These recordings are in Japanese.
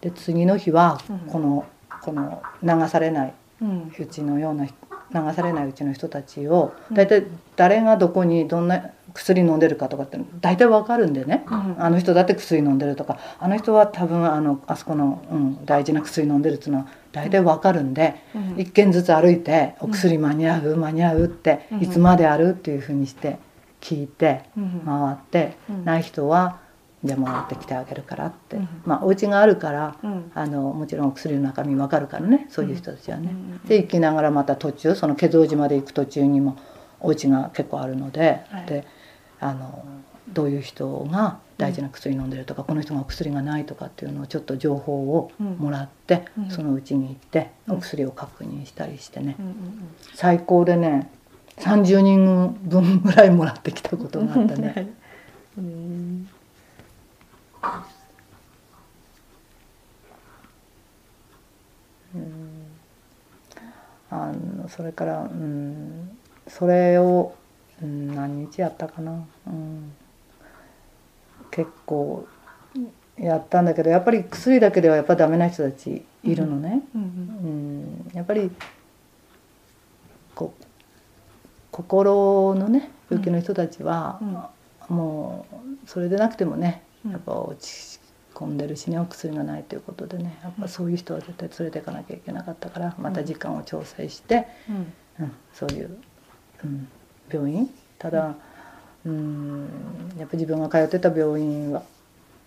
で次の日はうん。このこの流されないうちのような流されないうちの人たちをうん。大体誰がどこにどんな薬飲んでるかとかって大体わかるんでね。うん。あの人だって薬飲んでるとかあの人は多分あのあそこの、うん、大事な薬飲んでるっていうのは大体わかるんでうん。一軒ずつ歩いて「お薬間に合う間に合う?」ってうん。いつまであるっていうふうにして聞いてうん。回ってうん。ない人は「じゃあもらってきてあげるから」って。うん。まあお家があるからうん。あのもちろんお薬の中身わかるからね。そういう人たちはね。うんで行きながらまた途中その化蔵寺まで行く途中にもお家が結構あるので,、はい。であのどういう人が大事な薬飲んでるとか、この人がお薬がないとかっていうのをちょっと情報をもらって、うん。そのうちに行ってうん。お薬を確認したりしてね、最高でね30人分ぐらいもらってきたことがあったね。うんあのそれから、うん、それを、うん、何日やったかな、うん、結構やったんだけどやっぱり薬だけではやっぱダメな人たちいるのね。うん。うん、やっぱりこう心のね病気の人たちは、もうそれでなくてもねうんやっぱ落ち込んでるしねお薬がないということでね。やっぱそういう人は絶対連れていかなきゃいけなかったからまた時間を調整して、うん。うん、そういう、うん、病院？ただ、うん、やっぱ自分が通ってた病院は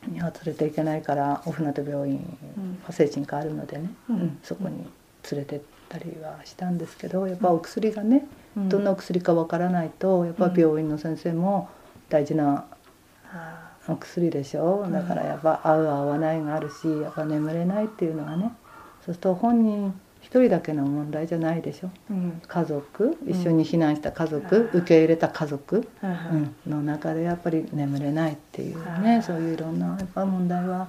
には連れていけないからお船渡病院は精神科あるのでね、うん。うんそこに連れてったりはしたんですけどやっぱお薬がね、うん。どんなお薬かわからないとやっぱ病院の先生も大事なあお薬でしょ。だからやっぱ合う合わないがあるしやっぱ眠れないっていうのがね。そうすると本人一人だけの問題じゃないでしょ。ーうん家族うん一緒に避難した家族、うん。受け入れた家族、うんうん、の中でやっぱり眠れないっていうね。そういういろんなやっぱ問題は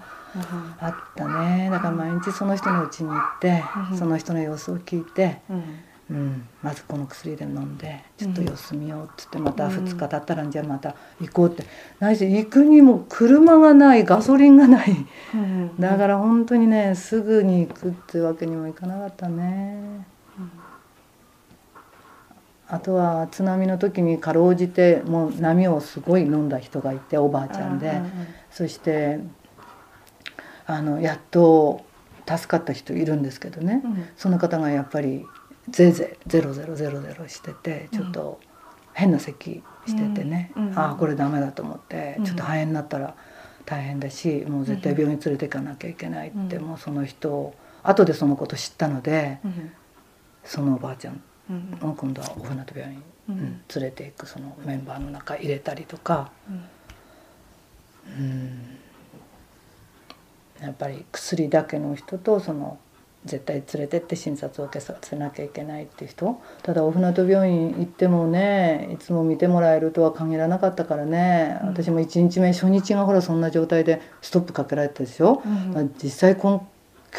あったね。だから毎日その人の家に行って、うんその人の様子を聞いて、うん。うん、まずこの薬で飲んでちょっとうん。様子見ようっつってまたうん。2日経ったらじゃあまた行こうって。ないし行くにも車がないガソリンがない。うん。だから本当にねすぐに行くってわけにもいかなかったね。あとは津波の時にかろうじてもう波をすごい飲んだ人がいておばあちゃんで、うんうん。そしてあのやっと助かった人いるんですけどね、うん。その方がやっぱりぜいぜいゼロゼロゼロゼロしててちょっと変な咳しててね、うん。うん。ああこれダメだと思って、うん。ちょっと肺炎になったら大変だしもう絶対病院連れていかなきゃいけないって、うん。もうその人を後でそのこと知ったので、うん。そのおばあちゃんうん。を今度はお船渡病院、連れていくそのメンバーの中入れたりとか。うん。うん。やっぱり薬だけの人とその絶対連れてって診察を受けさせなきゃいけないっていう人。ただお船渡病院行ってもねいつも見てもらえるとは限らなかったからね、うん私も1日目初日がほらそんな状態でストップかけられたでしょ、うん実際こん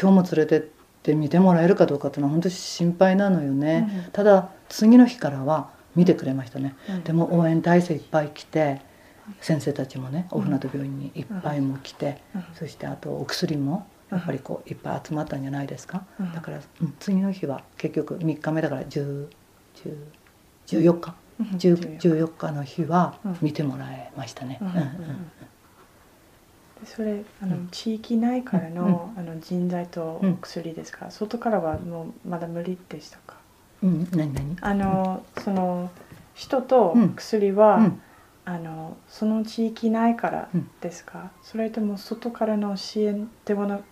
今日も連れてって見てもらえるかどうかっていうのは本当に心配なのよね、うんただ次の日からは見てくれましたね、うんでも応援体制いっぱい来て先生たちもねお船渡病院にいっぱいも来て、うん。そしてあとお薬もやっぱりこういっぱい集まったんじゃないですか、うん。だから、うん次の日は結局3日目だから10 10 14日、うん。10 14日。の日はうん。見てもらえましたね。それあの地域内からの,、あの人材とお薬ですか、外からはもうまだ無理でしたか？うん、何何？あの、その人とうん。薬は、うん。あのその地域内からうんですか、それとも外からの支援ではなか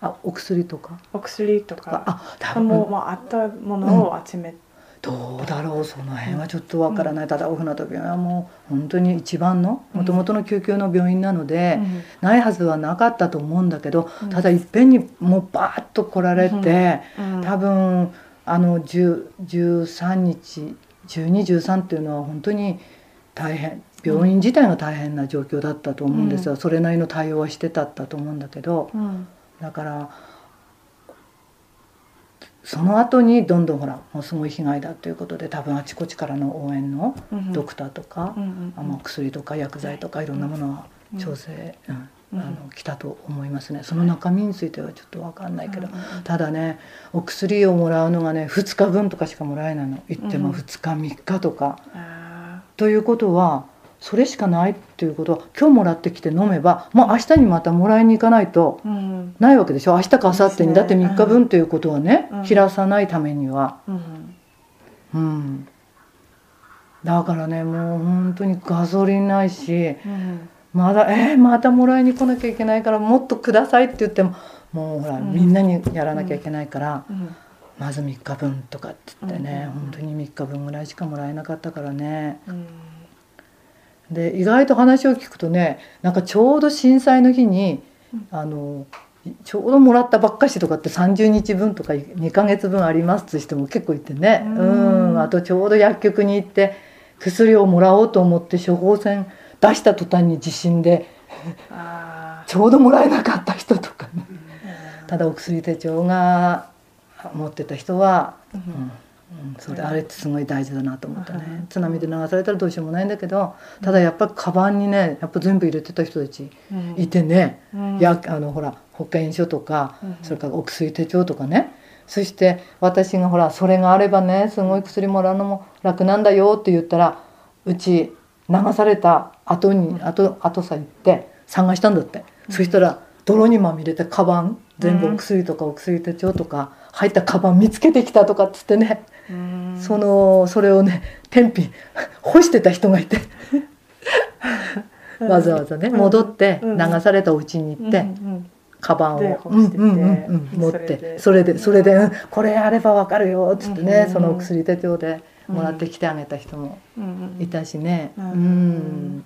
あお薬とか？お薬とか。あ多分。もう、まあ、あったものを集め、どうだろうその辺はちょっとわからない、ただお船渡病院はもう本当に一番のもともとの救急の病院なので、うん。ないはずはなかったと思うんだけど、うん。ただいっぺんにもうバーッと来られて、うん。多分あの10 13日1213っていうのは本当に大変病院自体が大変な状況だったと思うんですよ、うん。それなりの対応はしてたったと思うんだけど。うんだからその後にどんどんほらもうすごい被害だということで多分あちこちからの応援のうんドクターとか、うんうんあまあ薬とか薬剤とかい。ろんなものはうん調整、うんあの来たと思いますね。その中身についてはちょっと分かんないけど、ただねお薬をもらうのがね2日分とかしかもらえないの。言っても2日3日とか。ということはそれしかないっていうことは今日もらってきて飲めばもう明日にまたもらいに行かないとないわけでしょ？明日か明後日にだって3日分ということはね、切らさないためには。うん、だからねもう本当にガソリンないし、まだえー、またもらいに来なきゃいけないからもっとくださいって言ってももうほら、みんなにやらなきゃいけないから、まず3日分とかって言ってね、本当に3日分ぐらいしかもらえなかったからね。で意外と話を聞くとねなんかちょうど震災の日に、あのちょうどもらったばっかしとかって30日分とか2ヶ月分ありますって人も結構いてね。うん。あとちょうど薬局に行って薬をもらおうと思って処方箋出した途端に地震でちょうどもらえなかった人とかね。ただお薬手帳が持ってた人は、うんうん、それあれってすごい大事だなと思ったね、津波で流されたらどうしようもないんだけどただやっぱりカバンにねやっぱ全部入れてた人たちいてね、うん、やあのほら保険証とか、それからお薬手帳とかね。そして私がほらそれがあればねすごい薬もらうのも楽なんだよって言ったらうち流された後に後後さ行って探したんだって、そしたら泥にまみれたカバン全部お薬とかお薬手帳とか入ったカバン見つけてきたとかっつってねそのそれをね天日干してた人がいてわざわざね戻って流されたお家に行って。カバンを、うんうんうん、持ってそれでそれで、うん、これあればわかるよっつってね、そのお薬手帳でもらってきてあげた人もいたしね。うん